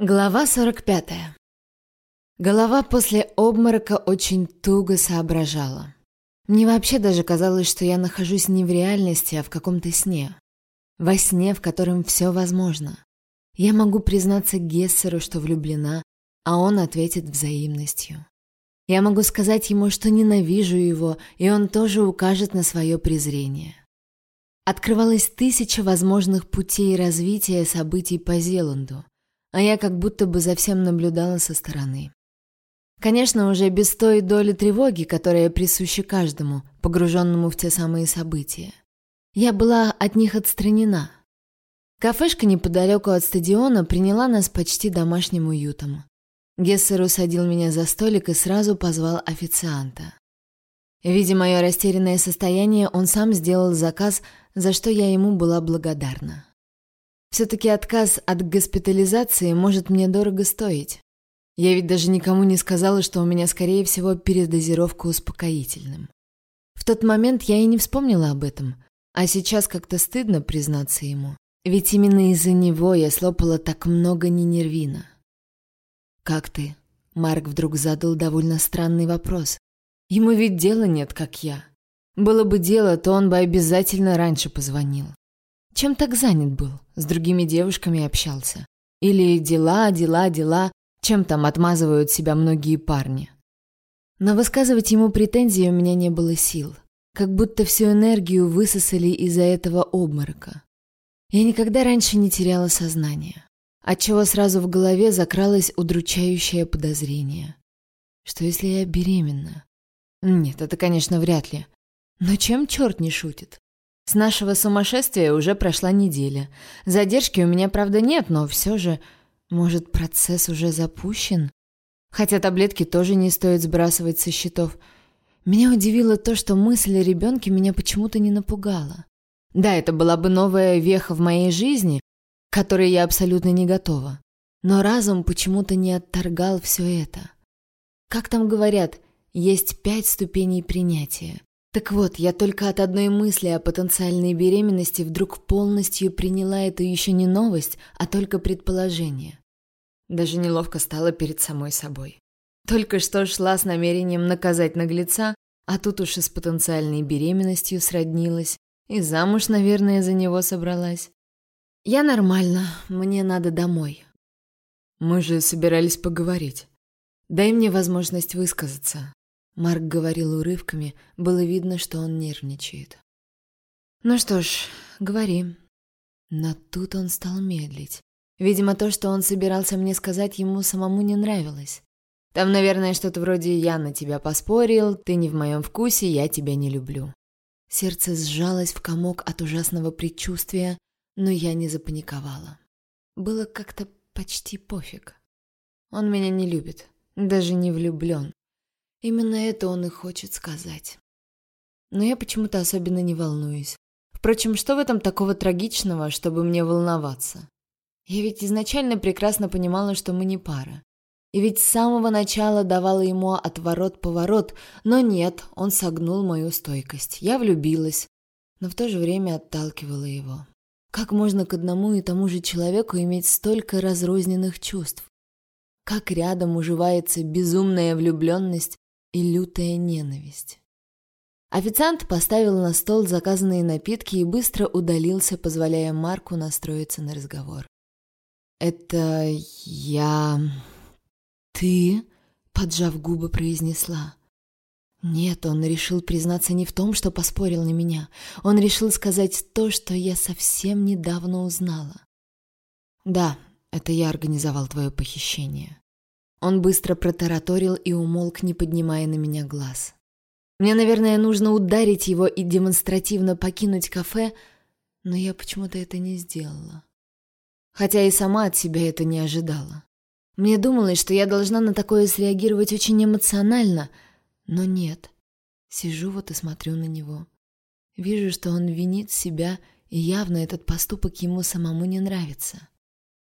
Глава 45. Голова после обморока очень туго соображала. Мне вообще даже казалось, что я нахожусь не в реальности, а в каком-то сне. Во сне, в котором все возможно. Я могу признаться Гессеру, что влюблена, а он ответит взаимностью. Я могу сказать ему, что ненавижу его, и он тоже укажет на свое презрение. Открывалось тысяча возможных путей развития событий по Зеланду а я как будто бы за всем наблюдала со стороны. Конечно, уже без той доли тревоги, которая присуща каждому, погруженному в те самые события. Я была от них отстранена. Кафешка неподалеку от стадиона приняла нас почти домашним уютом. Гессер усадил меня за столик и сразу позвал официанта. Видя мое растерянное состояние, он сам сделал заказ, за что я ему была благодарна. Все-таки отказ от госпитализации может мне дорого стоить. Я ведь даже никому не сказала, что у меня, скорее всего, передозировка успокоительным. В тот момент я и не вспомнила об этом, а сейчас как-то стыдно признаться ему. Ведь именно из-за него я слопала так много ненервина. «Как ты?» Марк вдруг задал довольно странный вопрос. Ему ведь дела нет, как я. Было бы дело, то он бы обязательно раньше позвонил. Чем так занят был? С другими девушками общался? Или дела, дела, дела, чем там отмазывают себя многие парни? Но высказывать ему претензии у меня не было сил. Как будто всю энергию высосали из-за этого обморока. Я никогда раньше не теряла сознание. Отчего сразу в голове закралось удручающее подозрение. Что если я беременна? Нет, это, конечно, вряд ли. Но чем черт не шутит? С нашего сумасшествия уже прошла неделя. Задержки у меня, правда, нет, но все же, может, процесс уже запущен? Хотя таблетки тоже не стоит сбрасывать со счетов. Меня удивило то, что мысль о ребенке меня почему-то не напугала. Да, это была бы новая веха в моей жизни, к которой я абсолютно не готова. Но разум почему-то не отторгал все это. Как там говорят, есть пять ступеней принятия. Так вот, я только от одной мысли о потенциальной беременности вдруг полностью приняла эту еще не новость, а только предположение. Даже неловко стало перед самой собой. Только что шла с намерением наказать наглеца, а тут уж и с потенциальной беременностью сроднилась, и замуж, наверное, за него собралась. Я нормально, мне надо домой. Мы же собирались поговорить. Дай мне возможность высказаться. Марк говорил урывками, было видно, что он нервничает. «Ну что ж, говори». Но тут он стал медлить. Видимо, то, что он собирался мне сказать, ему самому не нравилось. Там, наверное, что-то вроде «я на тебя поспорил», «ты не в моем вкусе», «я тебя не люблю». Сердце сжалось в комок от ужасного предчувствия, но я не запаниковала. Было как-то почти пофиг. Он меня не любит, даже не влюблен. Именно это он и хочет сказать. Но я почему-то особенно не волнуюсь. Впрочем, что в этом такого трагичного, чтобы мне волноваться? Я ведь изначально прекрасно понимала, что мы не пара. И ведь с самого начала давала ему отворот-поворот, но нет, он согнул мою стойкость. Я влюбилась, но в то же время отталкивала его. Как можно к одному и тому же человеку иметь столько разрозненных чувств? Как рядом уживается безумная влюбленность и лютая ненависть. Официант поставил на стол заказанные напитки и быстро удалился, позволяя Марку настроиться на разговор. «Это я... ты?» — поджав губы, произнесла. Нет, он решил признаться не в том, что поспорил на меня. Он решил сказать то, что я совсем недавно узнала. «Да, это я организовал твое похищение». Он быстро протараторил и умолк, не поднимая на меня глаз. Мне, наверное, нужно ударить его и демонстративно покинуть кафе, но я почему-то это не сделала. Хотя и сама от себя это не ожидала. Мне думалось, что я должна на такое среагировать очень эмоционально, но нет. Сижу вот и смотрю на него. Вижу, что он винит себя, и явно этот поступок ему самому не нравится.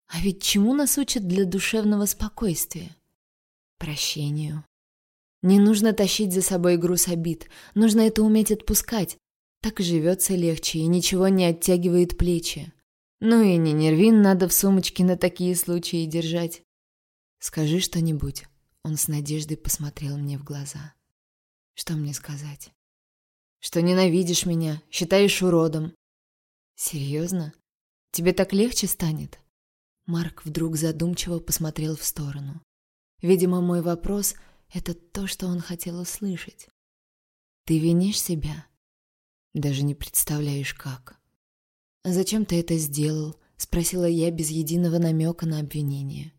А ведь чему нас учат для душевного спокойствия? Прощению. Не нужно тащить за собой груз обид, нужно это уметь отпускать. Так живется легче и ничего не оттягивает плечи. Ну и не нервин надо в сумочке на такие случаи держать. Скажи что-нибудь. Он с надеждой посмотрел мне в глаза. Что мне сказать? Что ненавидишь меня, считаешь уродом. Серьезно? Тебе так легче станет? Марк вдруг задумчиво посмотрел в сторону. Видимо, мой вопрос — это то, что он хотел услышать. Ты винишь себя? Даже не представляешь, как. «Зачем ты это сделал?» — спросила я без единого намека на обвинение.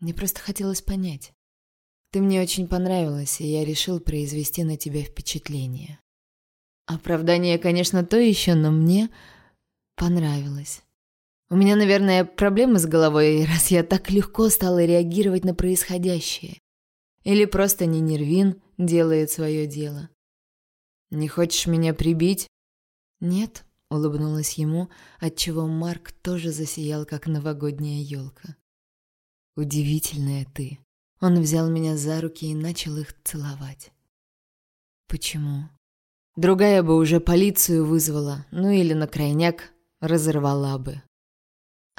Мне просто хотелось понять. Ты мне очень понравилась, и я решил произвести на тебя впечатление. Оправдание, конечно, то еще, но мне понравилось. У меня, наверное, проблемы с головой, раз я так легко стала реагировать на происходящее. Или просто не нервин делает свое дело. «Не хочешь меня прибить?» «Нет», — улыбнулась ему, отчего Марк тоже засиял, как новогодняя елка. «Удивительная ты». Он взял меня за руки и начал их целовать. «Почему?» Другая бы уже полицию вызвала, ну или на крайняк разорвала бы.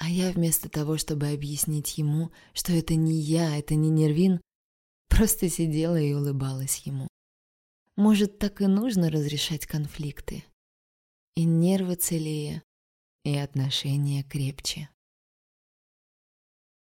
А я вместо того, чтобы объяснить ему, что это не я, это не Нервин, просто сидела и улыбалась ему. Может, так и нужно разрешать конфликты. И нервы целее, и отношения крепче.